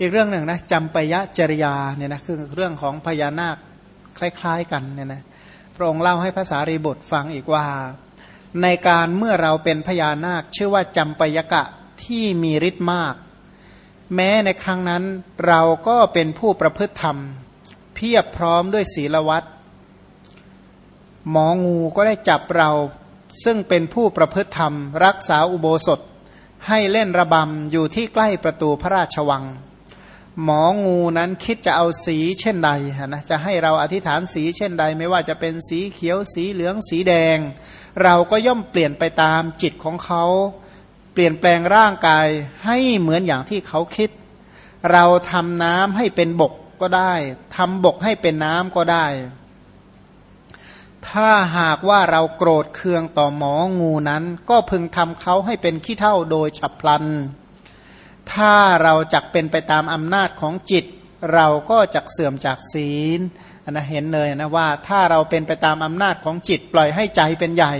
อีกเรื่องหนึ่งนะจำปยะจริยาเนี่ยนะคือเรื่องของพญานาคคล้ายๆกันเนี่ยนะพระองค์เล่าให้ภาษารีบทฟังอีกว่า ในการเมื่อเราเป็นพญานาคชื่อว่าจำปยกะที่มีฤทธิ์มาก แม้ในครั้งนั้นเราก็เป็นผู้ประพฤติธรรม เพียบพร้อมด้วยศีลวัตรหมองูก็ได้จับเราซึ่งเป็นผู้ประพฤติธรรม รักษาอุโบสถ ให้เล่นระบำอยู่ที่ใกล้ประตูพระราชวัง หมองูนั้นคิดจะเอาสีเช่นใดนะจะให้เราอธิษฐานสีเช่นใด ไม่ว่าจะเป็นสีเขียวสีเหลืองสีแดง เราก็ย่อมเปลี่ยนไปตามจิตของเขา เปลี่ยนแปลงร่างกายให้เหมือนอย่างที่เขาคิด เราทำน้ำให้เป็นบกก็ได้ทำบกให้เป็นน้ำก็ได้ ถ้าหากว่าเราโกรธเคืองต่อหมองูนั้น ก็พึงทำเขาให้เป็นขี้เท่าโดยฉับพลัน ถ้าเราจักเป็นไปตามอำนาจของจิต เราก็จักเสื่อมจากศีลนะเห็นเลยนะว่าถ้าเราเป็นไปตามอำนาจของจิตปล่อยให้ใจเป็นใหญ่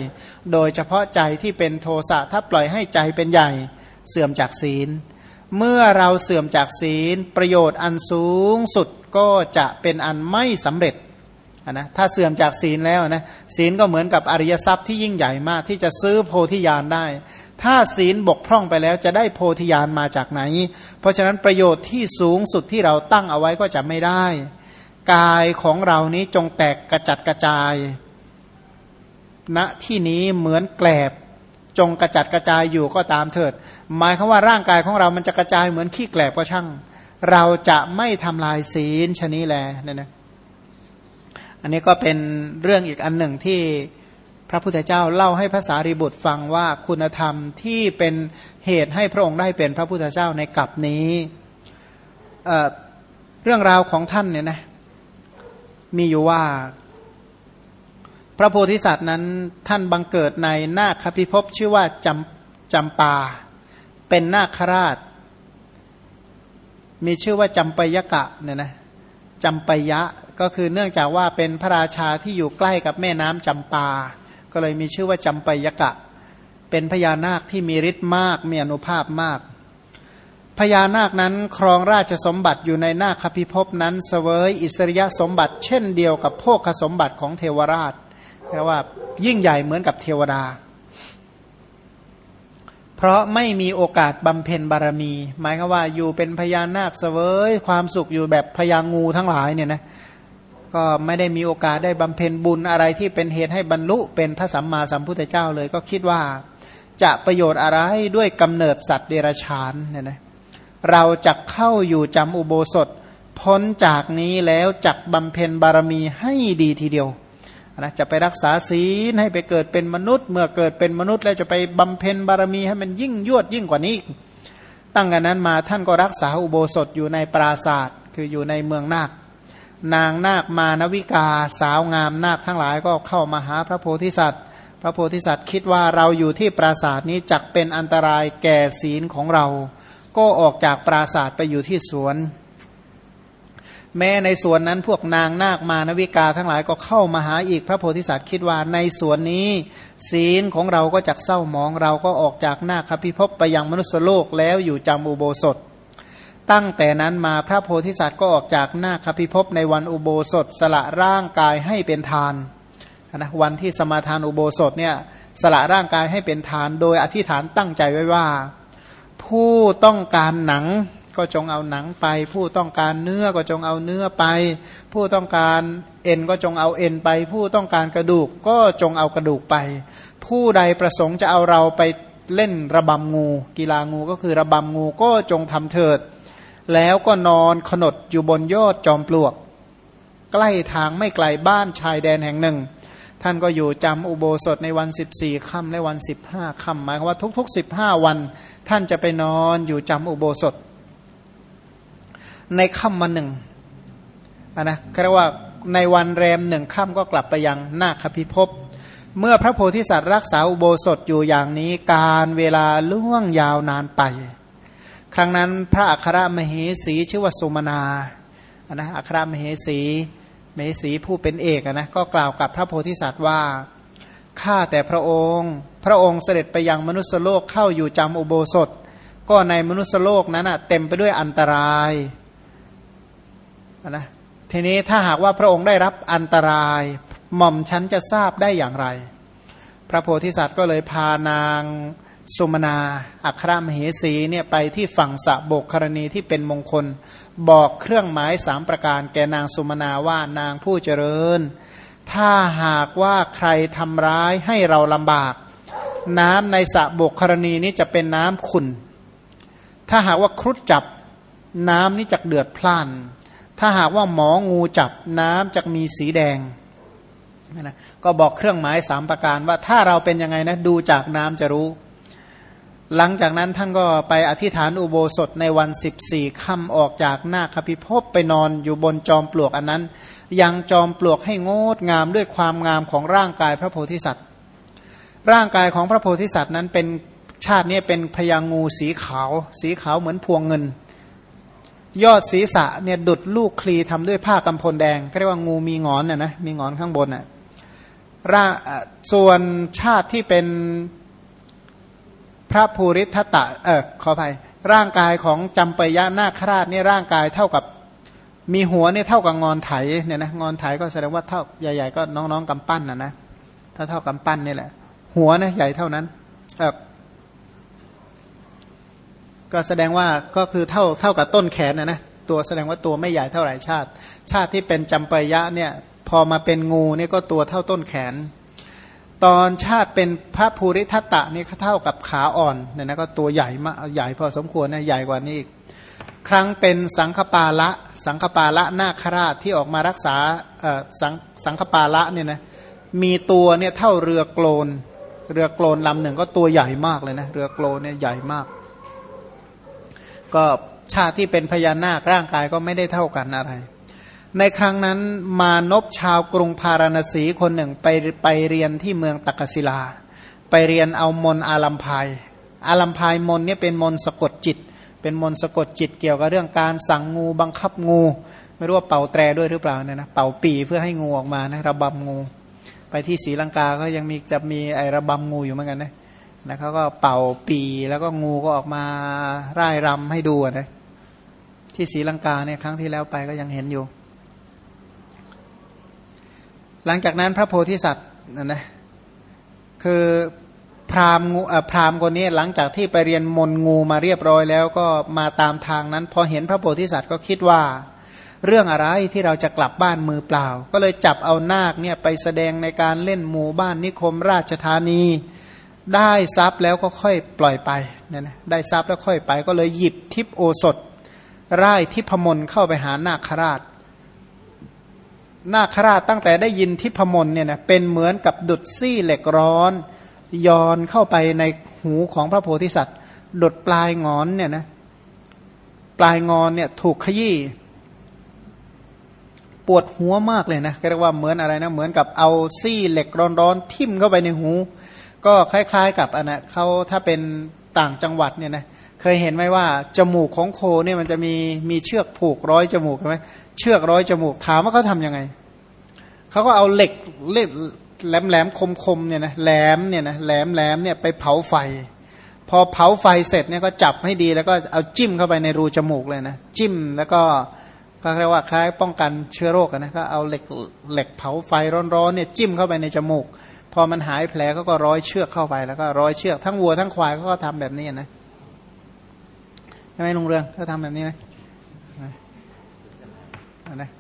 โดยเฉพาะใจที่เป็นโทสะถ้าปล่อยให้ใจเป็นใหญ่ เสื่อมจากศีล เมื่อเราเสื่อมจากศีล ประโยชน์อันสูงสุดก็จะเป็นอันไม่สำเร็จนะถ้าเสื่อมจากศีลแล้วนะศีลก็เหมือนกับอริยทรัพย์ที่ยิ่งใหญ่มากที่จะซื้อโพธิญาณได้ ถ้าศีลบกพร่องไปแล้วจะได้โพธิญาณมาจากไหน เพราะฉะนั้นประโยชน์ที่สูงสุดที่เราตั้งเอาไว้ก็จะไม่ได้ กายของเรานี้จงแตกกระจัดกระจายณนะที่นี้เหมือนแกลบ จงกระจัดกระจายอยู่ก็ตามเถิด หมายคือว่าร่างกายของเรามันจะกระจายเหมือนขี้แกลบก็ช่าง เราจะไม่ทำลายศีลชนี้แลเนี่ยนะอันนี้ก็เป็นเรื่องอีกอันหนึ่งที่ พระพุทธเจ้าเล่าให้ภาษารีบุตรฟังว่าคุณธรรมที่เป็นเหตุให้พระองค์ได้เป็นพระพุทธเจ้าในกลับนี้เเรื่องราวของท่านเนี่ยนะมีอยู่ว่า พระโพธิสัตว์นั้นท่านบังเกิดในนาคพิภพชื่อว่าจำจำปา เป็นนาคราช มีชื่อว่าจำปยกะเนี่ยนะจำปยะก็คือเนื่องจากว่าเป็นพระราชาที่อยู่ใกล้กับแม่น้ำจำปา ก็เลยมีชื่อว่าจำปยกะ เป็นพญานาคที่มีฤทธิ์มากมีอนุภาพมากพญานาคนั้นครองราชสมบัติอยู่ในนาคพิภพนั้นเสวยอิสริยสมบัติ เช่นเดียวกับโภคสมบัติของเทวราชแปลว่ายิ่งใหญ่เหมือนกับเทวดา เพราะไม่มีโอกาสบำเพ็ญบารมี หมายคือว่าอยู่เป็นพญานาคเสวยความสุขอยู่แบบพญางูทั้งหลายเนี่ยนะ ก็ไม่ได้มีโอกาสได้บำเพ็ญบุญอะไรที่เป็นเหตุให้บรรลุเป็นพระสัมมาสัมพุทธเจ้าเลย ก็คิดว่าจะประโยชน์อะไรด้วยกำเนิดสัตว์เดรัจฉานเนี่ยนะเราจะเข้าอยู่จำอุโบสถ พ้นจากนี้แล้วจักบำเพ็ญบารมีให้ดีทีเดียวนะจะไปรักษาศีลให้ไปเกิดเป็นมนุษย์ เมื่อเกิดเป็นมนุษย์แล้วจะไปบำเพ็ญบารมีให้มันยิ่งยวดยิ่งกว่านี้ ตั้งแต่นั้นมาท่านก็รักษาอุโบสถอยู่ในปราศาสตร์คืออยู่ในเมืองนาค นางนาคมานวิกาสาวงามนาคทั้งหลายก็เข้ามาหาพระโพธิสัตว์ พระโพธิสัตว์คิดว่าเราอยู่ที่ปราสาทนี้จักเป็นอันตรายแก่ศีลของเรา ก็ออกจากปราสาทไปอยู่ที่สวน แม้ในสวนนั้นพวกนางนาคมานวิกาทั้งหลายก็เข้ามาหาอีกพระโพธิสัตว์คิดว่าในสวนนี้ ศีลของเราก็จักเศร้ามองเราก็ออกจากนาคพิภพไปยังมนุษยโลกแล้วอยู่จำอุโบสถ ตั้งแต่นั้นมาพระโพธิสัตว์ก็ออกจากหน้าคพิภพในวันอุโบสถสละร่างกายให้เป็นทานนะวันที่สมาทานอุโบสถเนี่ยสละร่างกายให้เป็นทาน โดยอธิษฐานตั้งใจไว้ว่า ผู้ต้องการหนังก็จงเอาหนังไป ผู้ต้องการเนื้อก็จงเอาเนื้อไป ผู้ต้องการเอ็นก็จงเอาเอ็นไป ผู้ต้องการกระดูกก็จงเอากระดูกไป ผู้ใดประสงค์จะเอาเราไปเล่นระบำงู กีฬางูก็คือระบำงูก็จงทำเถิด แล้วก็นอนขนดอยู่บนยอดจอมปลวก ใกล้ทางไม่ไกลบ้านชายแดนแห่งหนึ่ง ท่านก็อยู่จำอุโบสถในวัน 14ค่ำและวัน 15ค่ำหมายความว่าทุก ๆ 15 วัน ท่านจะไปนอนอยู่จำอุโบสถ ในค่ำวันหนึ่งนนะเรียกว่าในวันแรมหนึ่งค่ำก็กลับไปยังนาคพิภพเมื่อพระโพธิสัตว์รักษาอุโบสถอยู่อย่างนี้การเวลาล่วงยาวนานไป ครั้งนั้นพระอัครมเหสีชื่อว่าสุมาณาอันนะอัครมเหสีมเหสีผู้เป็นเอกนะก็กล่าวกับพระโพธิสัตว์ว่าข้าแต่พระองค์ พระองค์เสด็จไปยังมนุษโลกเข้าอยู่จำอุโบสถ ก็ในมนุษโลกนั้นเต็มไปด้วยอันตรายนะทีนี้ถ้าหากว่าพระองค์ได้รับอันตราย หม่อมฉันจะทราบได้อย่างไร พระโพธิสัตว์ก็เลยพานาง สุมนาอัครมเหสีเนี่ยไปที่ฝั่งสะโบกครณีที่เป็นมงคล บอกเครื่องหมายสามประการแกนางสุมนาว่านางผู้เจริญ ถ้าหากว่าใครทำร้ายให้เราลำบาก น้ำในสะโบกครณีนี้จะเป็นน้ำขุนถ้าหากว่าครุฑจับน้ำนี้จะเดือดพล่าน ถ้าหากว่าหมองูจับน้ำจะมีสีแดงนะก็บอกเครื่องหมายสามประการว่าถ้าเราเป็นยังไงนะดูจากน้ำจะรู้ หลังจากนั้นท่านก็ไปอธิษฐานอุโบสถในวัน 14ค่ำออกจากหน้าคพิภพไปนอนอยู่บนจอมปลวกอันนั้น ยังจอมปลวกให้งดงามด้วยความงามของร่างกายพระโพธิสัตว์ ร่างกายของพระโพธิสัตว์นั้นเป็นชาตินี้เป็นพยางูสีขาว สีขาวเหมือนพวงเงิน ยอดศีรษะเนี่ยดุดลูกคลีทำด้วยผ้ากำพลแดงก็เรียกว่างูมีงอนน่ะนะมีงอนข้างบนน่ะร่าส่วนชาติที่เป็น พระภูริทัตตะเออขออภัยร่างกายของจำปยะนาคราชเนี่ยร่างกายเท่ากับมีหัวเนี่ยเท่ากับงอนไถเนี่ยนะงอนไถก็แสดงว่าเท่าใหญ่ๆก็น้องๆกำปั้นนะนะถ้าเท่ากำปั้นนี่แหละ หัวนะใหญ่เท่านั้นเออก็แสดงว่าก็คือเท่าเท่ากับต้นแขนนะนะตัวแสดงว่าตัวไม่ใหญ่เท่าไหร่ชาติ ชาติที่เป็นจำปยะเนี่ย พอมาเป็นงูเนี่ยก็ตัวเท่าต้นแขน ตอนชาติเป็นพระภูริทัตตะนี่เท่ากับขาอ่อนเนี่ยนะก็ตัวใหญ่มากใหญ่พอสมควรนะใหญ่กว่านี้อีกครั้งเป็นสังฆปาละ สังฆปาละนาคราชที่ออกมารักษาสังสังฆปาละเนี่ยนะมีตัวเนี่ยเท่าเรือโกลน เรือโกลนลำหนึ่งก็ตัวใหญ่มากเลยนะเรือโกลนเนี่ยใหญ่มาก ก็ชาติที่เป็นพญานาคร่างกายก็ไม่ได้เท่ากันอะไร ในครั้งนั้นมานพชาวกรุงพาราณสีคนหนึ่งไปไปเรียนที่เมืองตักศิลา ไปเรียนเอามนอาลัมพายอาลัมพายมนเนี่ยเป็นมนสะกดจิต เป็นมนสะกดจิตเกี่ยวกับเรื่องการสั่งงูบังคับงู ไม่รู้ว่าเป่าแตรด้วยหรือเปล่าเนี่ยนะเป่าปีเพื่อให้งูออกมานะระบำงู ไปที่ศรีลังกาก็ยังมีจะมีไอระบำงูอยู่เหมือนกันนะนะเขาก็เป่าปีแล้วก็งูก็ออกมาร่ายรำให้ดูนะที่ศรีลังกาเนี่ยครั้งที่แล้วไปก็ยังเห็นอยู่ หลังจากนั้นพระโพธิสัตว์นะนะคือพราหมณ์พราหมณ์คนนี้หลังจากที่ไปเรียนมนงูมาเรียบร้อยแล้วก็มาตามทางนั้น พอเห็นพระโพธิสัตว์ก็คิดว่า เรื่องอะไรที่เราจะกลับบ้านมือเปล่า ก็เลยจับเอานาคเนี่ยไปแสดงในการเล่นหมู่บ้านนิคมราชธานี ได้ทรัพย์แล้วก็ค่อยปล่อยไปเนี่ยนะได้ทรัพย์แล้วค่อยไป ก็เลยหยิบทิพโอสถไร่ทิพมนเข้าไปหานาคราช นาคราชตั้งแต่ได้ยินทิพมนเนี่ยนะเป็นเหมือนกับดุดซี่เหล็กร้อนย้อนเข้าไปในหูของพระโพธิสัตว์ดุดปลายงอนเนี่ยนะปลายงอนเนี่ยถูกขยี้ปวดหัวมากเลยนะเรียกว่าเหมือนอะไรนะเหมือนกับเอาซี่เหล็กร้อนๆทิ่มเข้าไปในหู ก็คล้าย ๆ กับอันนะเขาถ้าเป็นต่างจังหวัดเนี่ยนะเคยเห็นไหมว่าจมูกของโคเนี่ยมันจะมีมีเชือกผูกร้อยจมูกใช่ไหมเชือกร้อยจมูกถามว่าเขาทำยังไง เขาก็เอาเหล็กเล็กแหลมแหลมคมคมเนี่ยนะแหลมเนี่ยนะแหลมแหลมเนี่ยไปเผาไฟ พอเผาไฟเสร็จเนี่ยก็จับให้ดีแล้วก็เอาจิ้มเข้าไปในรูจมูกเลยนะจิ้มแล้วก็ก็เรียกว่าคล้ายป้องกันเชื้อโรคนะก็เอาเหล็กเหล็กเผาไฟร้อนๆเนี่ยจิ้มเข้าไปในจมูก พอมันหายแผลก็ก็ร้อยเชือกเข้าไปแล้วก็ร้อยเชือกทั้งวัวทั้งควายก็ทำแบบนี้นะใช่ไหมลุงเรืองก็ทำแบบนี้นะนะ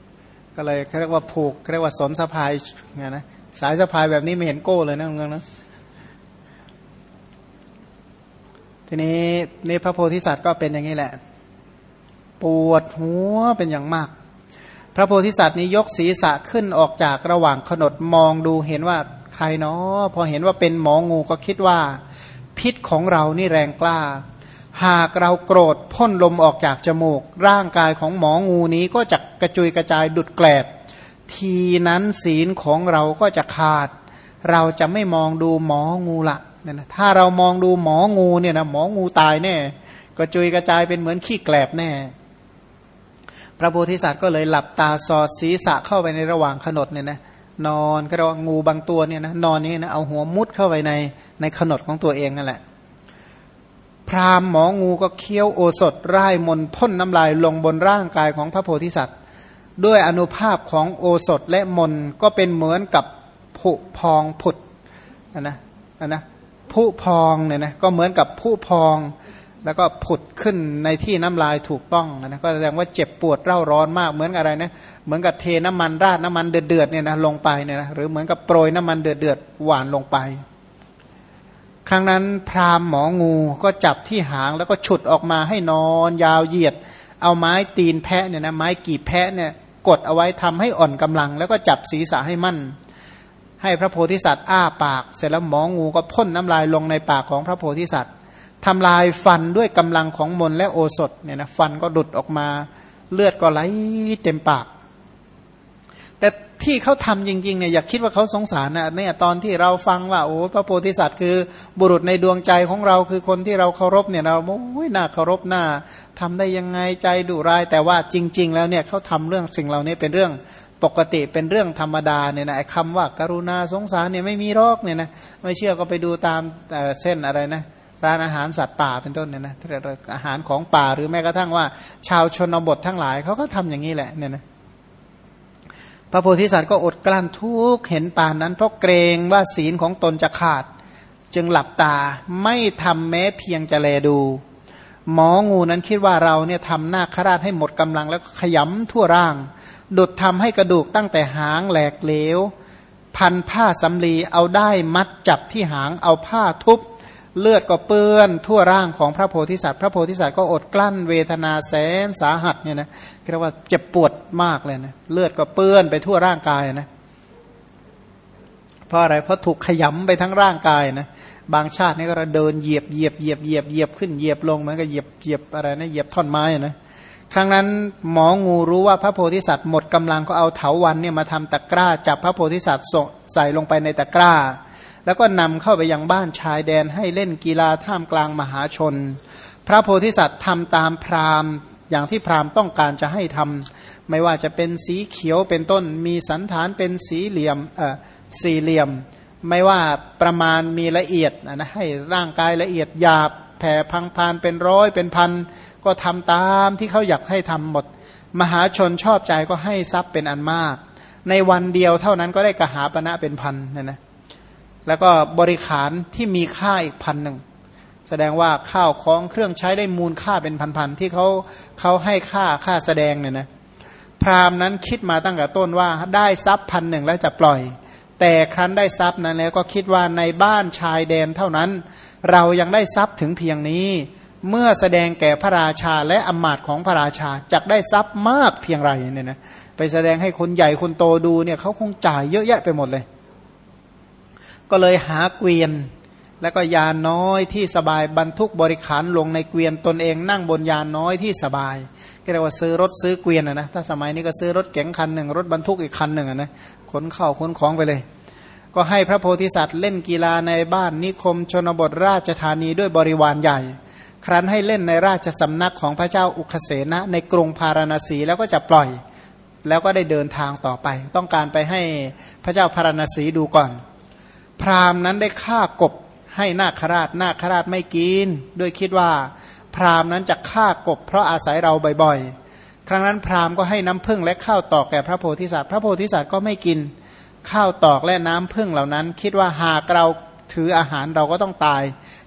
ก็เลยเรียกว่าผูกเรียกว่าสนสะพายไงนะสายสะพายแบบนี้ไม่เห็นโก้เลยนะงเรืองนะทีนี้นี่พระโพธิสัตว์ก็เป็นอย่างนี้แหละ ปวดหัวเป็นอย่างมาก พระโพธิสัตว์นี้ยกศีรษะขึ้นออกจากระหว่างขนดมองดูเห็นว่าใครเนาะพอเห็นว่าเป็นหมองูก็คิดว่า พิษของเรานี่แรงกล้า หากเราโกรธพ่นลมออกจากจมูก ร่างกายของหมองูนี้ก็จะกระจุยกระจายดุดแกลบ ทีนั้นศีลของเราก็จะขาด เราจะไม่มองดูหมองูละเนี่ยนะถ้าเรามองดูหมองูเนี่ยนะหมองูตายแน่กระจุยกระจายเป็นเหมือนขี้แกลบแน่ พระโพธิสัตว์ก็เลยหลับตาสอดศีรษะเข้าไปในระหว่างขนดเนี่ยนะนอนก็เรียกว่างูบางตัวเนี่ยนะนอนนี่นะเอาหัวมุดเข้าไปในในขนดของตัวเองนั่นแหละ พราหมณ์หมองูก็เคี้ยวโอสถร่ายมนพ่นน้ำลายลงบนร่างกายของพระโพธิสัตว์ ด้วยอนุภาพของโอสถและมนก็เป็นเหมือนกับผุพองผุดนะนะผุพองเนี่ยนะก็เหมือนกับผุพอง แล้วก็ผุดขึ้นในที่น้ำลายถูกต้องนะก็แสดงว่าเจ็บปวดเร่าร้อนมากเหมือนอะไรนะเหมือนกับเทน้ำมันราดน้ำมันเดือดๆเนี่ยนะลงไปเนี่ยนะหรือเหมือนกับโปรยน้ำมันเดือดๆหวานลงไป ครั้งนั้นพราหมณ์หมองูก็จับที่หางแล้วก็ฉุดออกมาให้นอนยาวเหยียด เอาไม้ตีนแพะเนี่ยนะไม้กีบแพะเนี่ยกดเอาไว้ทำให้อ่อนกำลัง แล้วก็จับศีรษะให้มั่น ให้พระโพธิสัตว์อ้าปาก เสร็จแล้วหมองูก็พ่นน้ำลายลงในปากของพระโพธิสัตว์ทำลายฟันด้วยกำลังของมนและโอสถเนี่ยนะฟันก็ดุดออกมา เลือดก็ไหลเต็มปาก ที่เขาทำจริงๆเนี่ยอย่าคิดว่าเขาสงสารนะเนี่ยตอนที่เราฟังว่าโอ้พระโพธิสัตว์คือบุรุษในดวงใจของเราคือคนที่เราเคารพเนี่ยเราโอ้ยน่าเคารพน่าทำได้ยังไงใจดุร้าย แต่ว่าจริง ๆ แล้วเนี่ยเขาทำเรื่องสิ่งเหล่านี้เป็นเรื่องปกติเป็นเรื่องธรรมดาเนี่ยนะคำว่าการุณาสงสารเนี่ยไม่มีรอกเนี่ยนะไม่เชื่อก็ไปดูตามเส้นอะไรนะร้านอาหารสัตว์ป่าเป็นต้นเนี่ยนะอาหารของป่าหรือแม้กระทั่งว่า ชาวชนบททั้งหลายเขาก็ทำอย่างนี้แหละเนี่ยนะ พระโพธิสัตว์ก็อดกลั้นทุกเห็นป่านนั้น เพราะเกรงว่าศีลของตนจะขาด จึงหลับตาไม่ทำแม้เพียงจะแลดู หมองูนั้นคิดว่าเราเนี่ยทำหน้าคราดให้หมดกำลังแล้วขยำทั่วร่าง ดุดทำให้กระดูกตั้งแต่หางแหลกเหลว พันผ้าสำลีเอาได้มัดจับที่หางเอาผ้าทุบ เลือดก็เปื้อนทั่วร่างของพระโพธิสัตว์ พระโพธิสัตว์ก็อดกลั้นเวทนาแสนสาหัสเนี่ยนะเรียกว่าเจ็บปวดมากเลยนะเลือดก็เปื้อนไปทั่วร่างกายนะเพราะอะไรเพราะถูกขยำไปทั้งร่างกายนะบางชาตินี่ก็เดินเหยียบเหยียบเหยียบเหยียบเหยียบขึ้นเหยียบลงเหมือนกับเหยียบเหยียบอะไรนะเหยียบท่อนไม้นะครั้งนั้นหมองูรู้ว่าพระโพธิสัตว์หมดกำลังก็เอาเถาวันเนี่ยมาทำตะกร้าจับพระโพธิสัตว์ใส่ลงไปในตะกร้า แล้วก็นำเข้าไปยังบ้านชายแดนให้เล่นกีฬาท่ามกลางมหาชน พระโพธิสัตว์ทำตามพราหมณ์ อย่างที่พราหมณ์ต้องการจะให้ทำไม่ว่าจะเป็นสีเขียวเป็นต้นมีสันฐานเป็นสีเหลี่ยมเอ่อสี่เหลี่ยม ไม่ว่าประมาณมีละเอียดนะให้ร่างกายละเอียดหยาบแผ่พังพานเป็นร้อยเป็นพัน ก็ทำตามที่เขาอยากให้ทำหมด มหาชนชอบใจก็ให้ทรัพย์เป็นอันมาก ในวันเดียวเท่านั้นก็ได้กระหาปณะเป็นพันนะนะ แล้วก็บริขารที่มีค่าอีกพันหนึ่งแสดงว่าข้าวของเครื่องใช้ได้มูลค่าเป็นพันๆที่เขาเขาให้ค่าค่าแสดงเนี่ยนะพราหมณ์นั้นคิดมาตั้งแต่ต้นว่าได้ทรัพย์พันหนึ่งแล้วจะปล่อย แต่ครั้นได้ทรัพย์นั้นแล้วก็คิดว่าในบ้านชายแดนเท่านั้น เรายังได้ทรัพย์ถึงเพียงนี้ เมื่อแสดงแก่พระราชาและอมาตย์ของพระราชาจะได้ทรัพย์มากเพียงไรเนี่ยนะไปแสดงให้คนใหญ่คนโตดูเนี่ยเขาคงจ่ายเยอะแยะไปหมดเลย ก็เลยหาเกวียน แล้วก็ยานน้อยที่สบายบรรทุกบริขารลงในเกวียนตนเองนั่งบนยานน้อยที่สบาย ก็เรียกว่าซื้อรถซื้อเกวียนนะถ้าสมัยนี้ก็ซื้อรถเก๋งคันหนึ่งรถบรรทุกอีกคันหนึ่งนะขนเข้าขนของไปเลย ก็ให้พระโพธิสัตว์เล่นกีฬาในบ้านนิคมชนบทราชธานีด้วยบริวารใหญ่ ครั้นให้เล่นในราชสำนักของพระเจ้าอุคเสนะในกรุงพาราณสีแล้วก็จะปล่อย แล้วก็ได้เดินทางต่อไป ต้องการไปให้พระเจ้าพาราณสีดูก่อน พราหมณ์นั้นได้ฆ่ากบให้นาคราชนาคราชไม่กินด้วยคิดว่า พราหมณ์นั้นจะฆ่ากบ เพราะอาศัยเราบ่อยๆ ครั้งนั้นพราหมณ์ก็ให้น้ำพึ่งและข้าวตอกแก่พระโพธิสัตว์ พระโพธิสัตว์ก็ไม่กินข้าวตอกและน้ำพึ่งเหล่านั้น คิดว่าหากเราถืออาหารเราก็ต้องตาย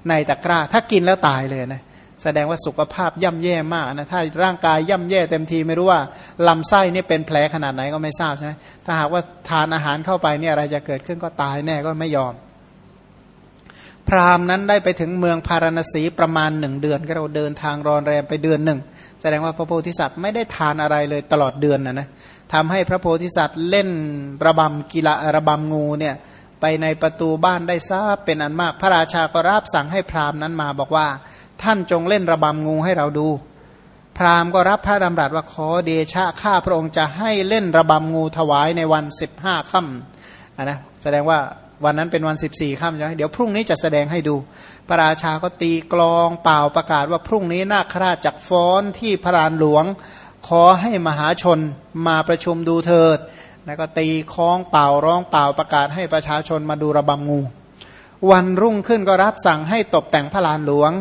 ในตะกร้า ถ้ากินแล้วตายเลยนะ แสดงว่าสุขภาพย่ำแย่มากนะถ้าร่างกายย่ำแย่เต็มทีไม่รู้ว่าลำไส้นี่เป็นแผลขนาดไหนก็ไม่ทราบใช่ไหมถ้าหากว่าทานอาหารเข้าไปเนี่ยอะไรจะเกิดขึ้นก็ตายแน่ก็ไม่ยอม พราหมณ์นั้นได้ไปถึงเมืองพาราณสีประมาณหนึ่งเดือน ก็เราเดินทางรอนแรมไปเดือนหนึ่งแสดงว่าพระโพธิสัตว์ไม่ได้ทานอะไรเลยตลอดเดือนนะนะทำให้พระโพธิสัตว์เล่นระบำกีฬาระบำงูเนี่ยไปในประตูบ้านได้ทราบเป็นอันมาก พระราชาก็รับสั่งให้พราหมณ์นั้นมาบอกว่า ท่านจงเล่นระบำงูให้เราดู พราหมณ์ก็รับพระดำรัสว่าขอเดชะข้าพระองค์จะให้เล่นระบำงูถวายในวันสิบห้าค่ำนะแสดงว่าวันนั้นเป็นวันสิบสี่ค่ำใช่ไหมเดี๋ยวพรุ่งนี้จะแสดงให้ดู พระราชาก็ตีกลองเป่าประกาศว่าพรุ่งนี้นาคราชจักฟ้อนที่พระรานหลวง ขอให้มหาชนมาประชุมดูเถิดแล้วก็ตีคล้องเป่าร้องเป่าประกาศให้ประชาชนมาดูระบำงู วันรุ่งขึ้นก็รับสั่งให้ตกแต่งพระลานหลวง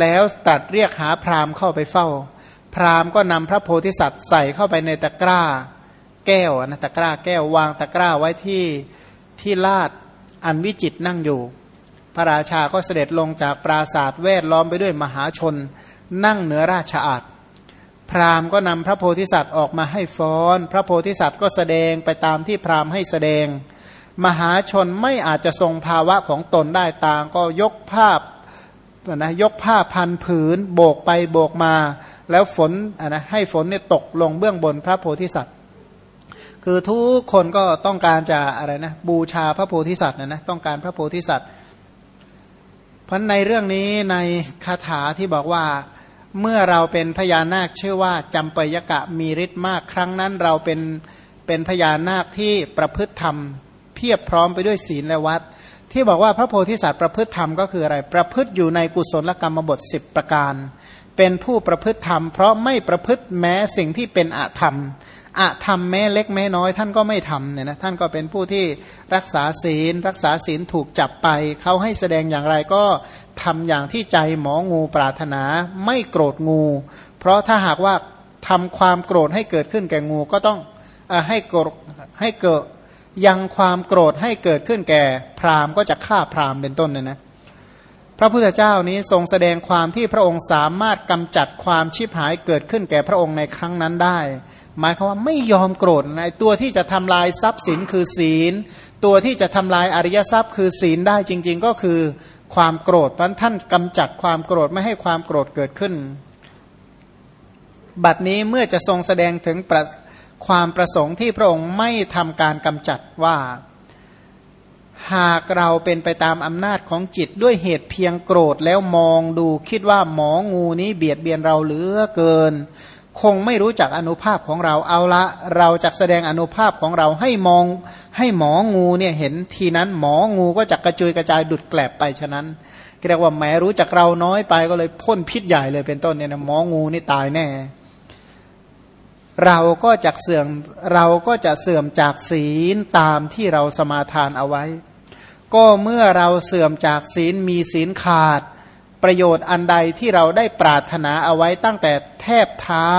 แล้วตัดเรียกหาพราหมณ์เข้าไปเฝ้า พราหมณ์ก็นำพระโพธิสัตว์ใส่เข้าไปในตะกร้า แก้วนะตะกร้าแก้ววางตะกร้าไว้ที่ที่ลาดอันวิจิตนั่งอยู่ พระราชาก็เสด็จลงจากปราศาสตร์แวดล้อมไปด้วยมหาชน นั่งเหนือราชอาณพราหมณ์ก็นำพระโพธิสัตว์ออกมาให้ฟ้อน พระโพธิสัตว์ก็แสดงไปตามที่พราหมณ์ให้แสดง มหาชนไม่อาจจะทรงภาวะของตนได้ต่างก็ยกภาพ นะยกผ้าพันผืน โบกไปโบกมา แล้วฝนนะให้ฝนเนี่ยตกลงเบื้องบนพระโพธิสัตว์ คือทุกคนก็ต้องการจะอะไรนะบูชาพระโพธิสัตว์นะนะต้องการพระโพธิสัตว์ เพราะในเรื่องนี้ในคาถาที่บอกว่าเมื่อเราเป็นพญานาคชื่อว่าจำปยกะมีฤทธิ์มาก ครั้งนั้นเราเป็นเป็นพญานาคที่ประพฤติธรรม เพียบพร้อมไปด้วยศีลและวัด ที่บอกว่าพระโพธิสัตว์ประพฤติธรรมก็คืออะไร ประพฤติอยู่ในกุศลกรรมบทสิบประการ เป็นผู้ประพฤติธรรม เพราะไม่ประพฤติแม้สิ่งที่เป็นอธรรมอะธรรมแม้เล็กแม้น้อยท่านก็ไม่ทำเนี่ยนะท่านก็เป็นผู้ที่รักษาศีล รักษาศีลถูกจับไป เขาให้แสดงอย่างไรก็ทำอย่างที่ใจหมองูปรารถนาไม่โกรธงู เพราะถ้าหากว่าทำความโกรธให้เกิดขึ้นแก่งูก็ต้องอให้โกรธให้เกิด ยังความโกรธให้เกิดขึ้นแก่ พราหมณ์ก็จะฆ่าพราหมณ์เป็นต้นเนี่ยนะพระพุทธเจ้านี้ทรงแสดงความที่พระองค์สามารถกำจัดความชิบหายเกิดขึ้นแก่พระองค์ในครั้งนั้นได้ หมายความว่าไม่ยอมโกรธในตัวที่จะทำลายทรัพย์สินคือศีล ตัวที่จะทำลายอริยทรัพย์คือศีลได้จริง ๆ ก็คือความโกรธเพราะท่านกำจัดความโกรธไม่ให้ความโกรธเกิดขึ้น บัดนี้เมื่อจะทรงแสดงถึง ความประสงค์ที่พระองค์ไม่ทำการกำจัดว่า หากเราเป็นไปตามอำนาจของจิตด้วยเหตุเพียงโกรธแล้วมองดูคิดว่าหมองูนี้เบียดเบียนเราเหลือเกิน คงไม่รู้จักอนุภาพของเราเอาละ เราจะแสดงอนุภาพของเราให้มองให้หมองูเนี่ยเห็นทีนั้นหมองูก็จะกระจุยกระจายดุดแกลบไปฉะนั้นเรียกว่าแม้รู้จักเราน้อยไปก็เลยพ่นพิษใหญ่เลยเป็นต้นเนี่ยนะหมองูนี่ตายแน่ เราก็จะเสื่อมเราก็จะเสื่อมจากศีลตามที่เราสมาทานเอาไว้ ก็เมื่อเราเสื่อมจากศีลมีศีลขาด ประโยชน์อันใดที่เราได้ปรารถนาเอาไว้ตั้งแต่แทบเท้า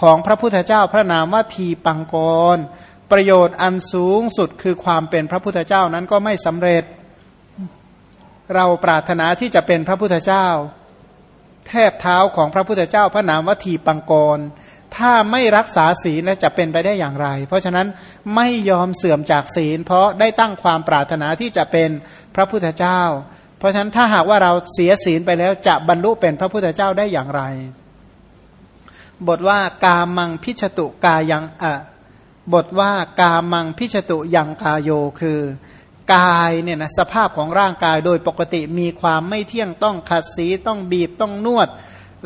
ของพระพุทธเจ้าพระนามว่าทีปังกร ประโยชน์อันสูงสุดคือความเป็นพระพุทธเจ้านั้นก็ไม่สำเร็จ เราปรารถนาที่จะเป็นพระพุทธเจ้า แทบเท้าของพระพุทธเจ้าพระนามว่าทีปังกร ถ้าไม่รักษาศีลจะเป็นไปได้อย่างไร เพราะฉะนั้นไม่ยอมเสื่อมจากศีล เพราะได้ตั้งความปรารถนาที่จะเป็นพระพุทธเจ้า เพราะฉะนั้นถ้าหากว่าเราเสียศีลไปแล้วจะบรรลุเป็นพระพุทธเจ้าได้อย่างไร บทว่ากามังพิชตุกายังอะบทว่ากามังพิชตุยังกาโยคือกายเนี่ยนะสภาพของร่างกายโดยปกติมีความไม่เที่ยงต้องขัดสีต้องบีบต้องนวด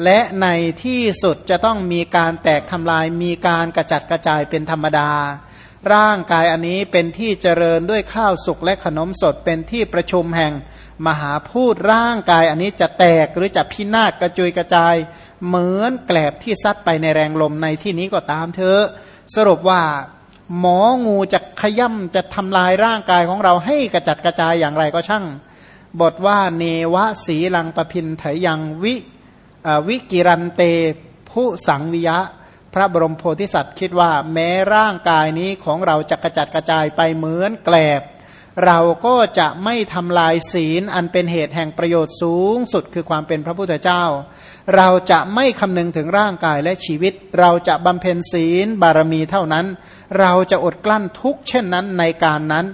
และในที่สุดจะต้องมีการแตกทำลายมีการกระจัดกระจายเป็นธรรมดา ร่างกายอันนี้เป็นที่เจริญด้วยข้าวสุกและขนมสดเป็นที่ประชุมแห่งมหาพูดร่างกายอันนี้จะแตกหรือจะพินาศกระจุยกระจาย เหมือนแกลบที่ซัดไปในแรงลมในที่นี้ก็ตามเถอะสรุปว่า หมองูจะขย่ำจะทำลายร่างกายของเราให้กระจัดกระจายอย่างไรก็ช่าง บทว่าเนวะสีลังปะพินเถยังวิ วิกิรันเตผู้สังวิยะ พระบรมโพธิสัตว์คิดว่าแม้ร่างกายนี้ของเราจะกระจัดกระจายไปเหมือนแกลบ เราก็จะไม่ทำลายศีลอันเป็นเหตุแห่งประโยชน์สูงสุดคือความเป็นพระพุทธเจ้า เราจะไม่คำนึงถึงร่างกายและชีวิต เราจะบำเพ็ญศีลบารมีเท่านั้น เราจะอดกลั้นทุกเช่นนั้นในการนั้น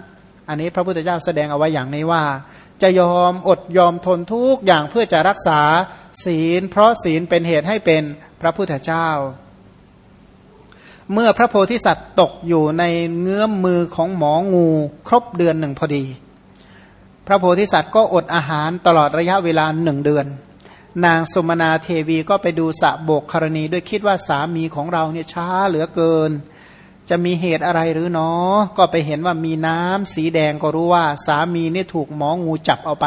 อันนี้พระพุทธเจ้าแสดงเอาไว้อย่างนี้ว่า จะยอมอดยอมทนทุกอย่างเพื่อจะรักษาศีล เพราะศีลเป็นเหตุให้เป็นพระพุทธเจ้า เมื่อพระโพธิสัตว์ตกอยู่ในเงื้อมมือของหมองูครบเดือนหนึ่งพอดี พระโพธิสัตว์ก็อดอาหารตลอดระยะเวลาหนึ่งเดือน นางสุมนาเทวีก็ไปดูสะโบกครณีด้วยคิดว่าสามีของเราเนี่ยช้าเหลือเกิน จะมีเหตุอะไรหรือเนาะก็ไปเห็นว่ามีน้ำสีแดงก็รู้ว่า สามีนี่ถูกหมองูจับเอาไป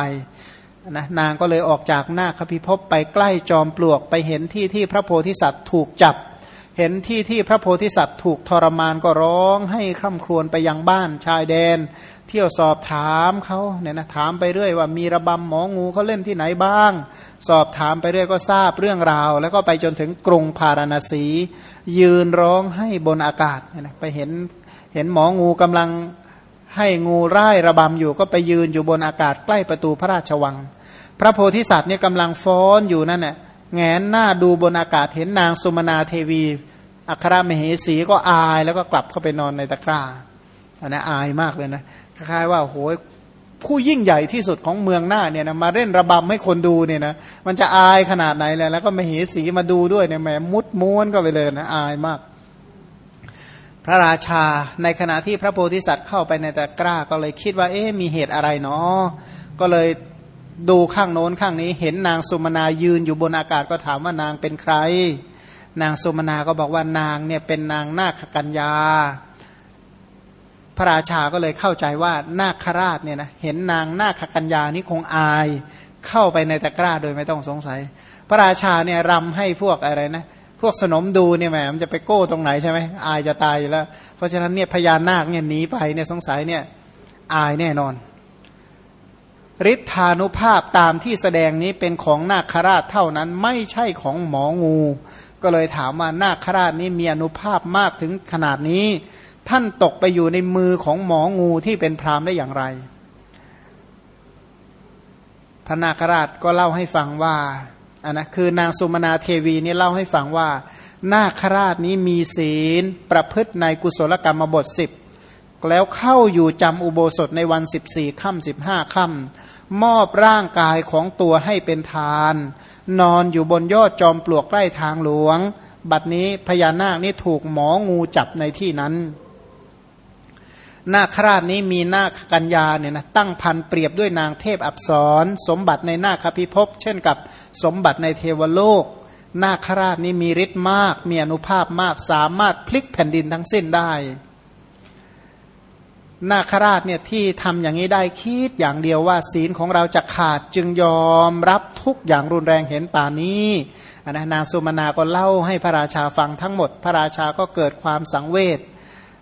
นะนางก็เลยออกจากหน้าคพิภพไปใกล้จอมปลวกไปเห็นที่ที่พระโพธิสัตว์ถูกจับ เห็นที่ที่พระโพธิสัตว์ถูกทรมานก็ร้องให้คร่ำครวญไปยังบ้านชายแดน เที่ยวสอบถามเขาเนี่ยนะถามไปเรื่อยว่ามีระบำหมองูเขาเล่นที่ไหนบ้าง สอบถามไปเรื่อยก็ทราบเรื่องราว แล้วก็ไปจนถึงกรุงพาราณสี ยืนร้องให้บนอากาศเนี่ยนะไปเห็นเห็นหมองูกำลังให้งูร่ายระบำอยู่ก็ไปยืนอยู่บนอากาศใกล้ประตูพระราชวัง พระโพธิสัตว์เนี่ยกำลังฟ้อนอยู่นั่นแหละแงนหน้าดูบนอากาศเห็นนางสุมนาเทวีอัครมเหสีก็อายแล้วก็กลับเข้าไปนอนในตะกร้าอันนี้อายมากเลยนะคล้ายๆว่าโหย ผู้ยิ่งใหญ่ที่สุดของเมืองหน้าเนี่ยนะมาเล่นระบำให้คนดูเนี่ยนะมันจะอายขนาดไหนเลยแล้วก็มเหสีมาดูด้วยเนี่ยแหมมุดม้วนก็ไปเลยนะอายมาก พระราชาในขณะที่พระโพธิสัตว์เข้าไปในตะกร้าก็เลยคิดว่า เอ๊ะมีเหตุอะไรเนาะก็เลยดูข้างโน้นข้างนี้ เห็นนางสุมนายืนอยู่บนอากาศก็ถามว่านางเป็นใคร นางสุมนาก็บอกว่านางเนี่ยเป็นนางนาคกัญญา พระราชาก็เลยเข้าใจว่านาคราชเนี่ยนะเห็นนางนาคกัญญานี่คงอายเข้าไปในตะกร้าโดยไม่ต้องสงสัย พระราชาเนี่ยรำให้พวกอะไรนะพวกสนมดูเนี่ยแหมมันจะไปโก้ตรงไหนใช่ไหมอายจะตายแล้ว เพราะฉะนั้นเนี่ยพญานาคเนี่ยหนีไปเนี่ยสงสัยเนี่ยอายแน่นอนฤทธานุภาพตามที่แสดงนี้เป็นของนาคราชเท่านั้นไม่ใช่ของหมองู ก็เลยถามว่านาคราชนี้มีอนุภาพมากถึงขนาดนี้ ท่านตกไปอยู่ในมือของหมองูที่เป็นพรามได้อย่างไร พระนาคราชก็เล่าให้ฟังว่าอันนะคือนางสุมาณาเทวีนี่เล่าให้ฟังว่า นาคราชนี้มีศีลประพฤติในกุศลกรรมบทสิบแล้วเข้าอยู่จำอุโบสถในวันสิบสี่ค่ำสิบห้าค่ำมอบร่างกายของตัวให้เป็นทาน นอนอยู่บนยอดจอมปลวกใกล้ทางหลวง บัดนี้พญานาคนี่ถูกหมองูจับในที่นั้น นาคราชนี้มีนาคกัญญาเนี่ยนะตั้งพันเปรียบด้วยนางเทพอับสรสมบัติในนาคพิภพเช่นกับสมบัติในเทวโลก นาคราชนี้มีฤทธิ์มาก มีอนุภาพมากสามารถพลิกแผ่นดินทั้งสิ้นได้ นาคราชเนี่ยที่ทำอย่างนี้ได้คิดอย่างเดียวว่าศีลของเราจะขาดจึงยอมรับทุกอย่างรุนแรงเห็นป่านี้นนางสุมาณาก็เล่าให้พระราชาฟังทั้งหมด พระราชาก็เกิดความสังเวช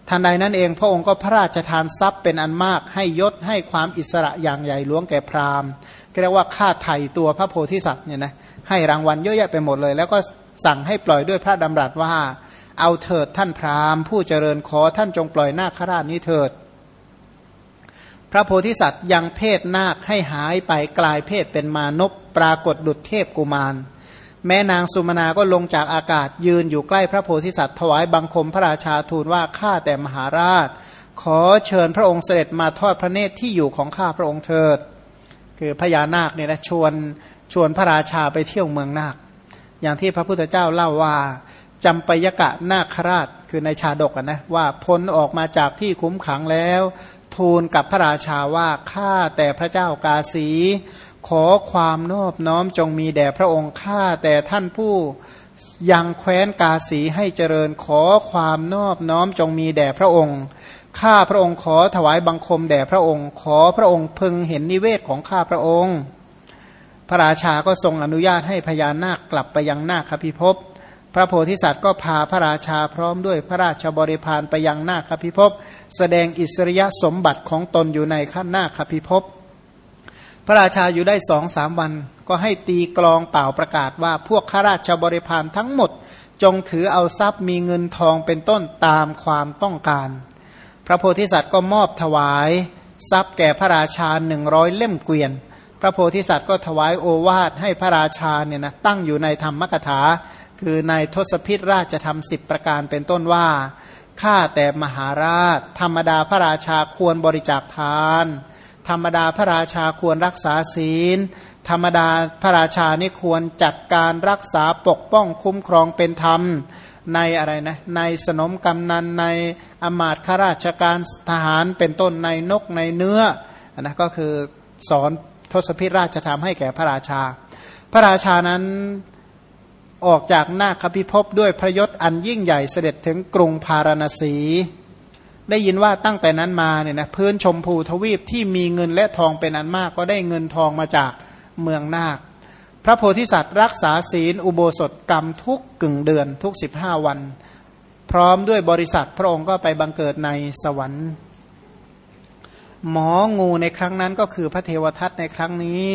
ทันใดนั้นเองพระองค์ก็พระราชทานทรัพย์เป็นอันมากให้ยศให้ความอิสระอย่างใหญ่หลวงแก่พราหมณ์เรียกว่าค่าไถ่ตัวพระโพธิสัตว์เนี่ยนะให้รางวัลเยอะแยะไปหมดเลย แล้วก็สั่งให้ปล่อยด้วยพระดำรัสว่า เอาเถิดท่านพราหมณ์ ผู้เจริญขอท่านจงปล่อยนาคราชนี้เถิด พระโพธิสัตว์ยังเพศนาคให้หายไปกลายเพศเป็นมานพปรากฏดุจเทพกุมาร แม่นางสุมาณาก็ลงจากอากาศยืนอยู่ใกล้พระโพธิสัตว์ถวายบังคมพระราชาทูลว่าข้าแต่มหาราช ขอเชิญพระองค์เสด็จมาทอดพระเนตรที่อยู่ของข้าพระองค์เถิด คือพญานาคเนี่ยนะชวนชวนพระราชาไปเที่ยวเมืองนาค อย่างที่พระพุทธเจ้าเล่าว่าจำปยกะนาคราชคือในชาดกนะว่าพ้นออกมาจากที่คุ้มขังแล้ว ทูลกับพระราชาว่าข้าแต่พระเจ้ากาสี ขอความนอบน้อมจงมีแด่พระองค์ข้าแต่ท่านผู้ยังแคว้นกาสีให้เจริญขอความนอบน้อมจงมีแด่พระองค์ข้าพระองค์ขอถวายบังคมแด่พระองค์ ขอพระองค์พึงเห็นนิเวศของข้าพระองค์ พระราชาก็ทรงอนุญาตให้พญานาคกลับไปยังนาคพิภพพระโพธิสัตว์ก็พาพระราชาพร้อมด้วยพระราชบริพารไปยังนาคพิภพแสดงอิสริยสมบัติของตนอยู่ในข้านาคพิภพ พระราชาอยู่ได้สองสามวัน ก็ให้ตีกลองเป่าประกาศว่าพวกข้าราชบริพารทั้งหมด จงถือเอาทรัพย์มีเงินทองเป็นต้นตามความต้องการ พระโพธิสัตว์ก็มอบถวาย ทรัพย์แก่พระราชาหนึ่งร้อยเล่มเกวียน พระโพธิสัตว์ก็ถวายโอวาทให้พระราชาเนี่ยนะตั้งอยู่ในธรรมกถา คือในทศพิธราชธรรมสิบประการเป็นต้นว่าข้าแต่มหาราช ธรรมดาพระราชาควรบริจาคทาน ธรรมดาพระราชาควรรักษาศีล ธรรมดาพระราชานี่ควรจัดการรักษาปกป้องคุ้มครองเป็นธรรมในอะไรนะในสนมกำนันในอมาตข้าราชการทหารเป็นต้นในนกในเนื้อนะก็คือสอนทศพิราชธรรมให้แก่พระราชา พระราชานั้นออกจากนาคพิภพด้วยพระยศอันยิ่งใหญ่เสด็จถึงกรุงพาราณสี ได้ยินว่าตั้งแต่นั้นมาเนี่ยนะพื้นชมพูทวีปที่มีเงินและทองเป็นอันมาก ก็ได้เงินทองมาจากเมืองนาค พระโพธิสัตว์รักษาศีลอุโบสถกรรมทุกกึ่งเดือนทุกสิบห้าวัน พร้อมด้วยบริษัทพระองค์ก็ไปบังเกิดในสวรรค์ หมองูในครั้งนั้นก็คือพระเทวทัตในครั้งนี้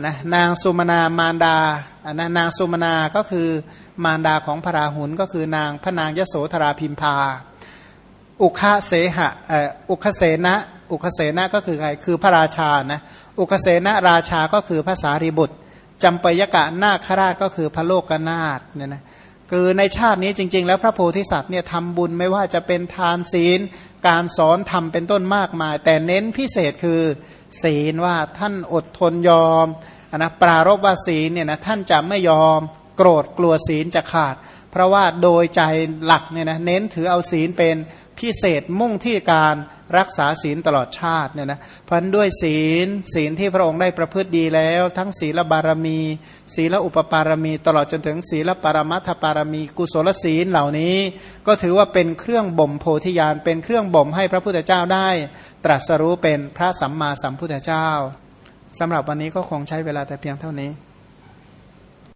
นะนางสุมนามารดาอันนะนางสุมนาก็คือมารดาของพระราหุลก็คือนางพระนางยโสธราพิมพา อุคเสหะอุคเสนะอุคเสนะก็คือใครคือพระราชานะอุคเสนะราชาก็คือภาษารีบุตรจำปยกะนาคราชก็คือพระโลกนาถเนี่ยนะคือในชาตินี้จริง ๆ แล้วพระโพธิสัตว์เนี่ยทำบุญไม่ว่าจะเป็นทานศีล การสอนทำเป็นต้นมากมาย แต่เน้นพิเศษคือศีลว่าท่านอดทนยอมนะปรารบว่าศีลเนี่ยนะท่านจะไม่ยอมโกรธกลัวศีลจะขาด เพราะว่าโดยใจหลักเนี่ยนะเน้นถือเอาศีลเป็น พิเศษมุ่งที่การรักษาศีลตลอดชาติเนี่ยนะพันด้วยศีลศีลที่พระองค์ได้ประพฤติดีแล้ว ทั้งศีลบารมี ศีลอุปปารมี ตลอดจนถึงศีลปรมัตถปารมี กุศลศีลเหล่านี้ ก็ถือว่าเป็นเครื่องบ่มโพธิญาณเป็นเครื่องบ่มให้พระพุทธเจ้าได้ ตรัสรู้เป็นพระสัมมาสัมพุทธเจ้าสำหรับวันนี้ก็คงใช้เวลาแต่เพียงเท่านี้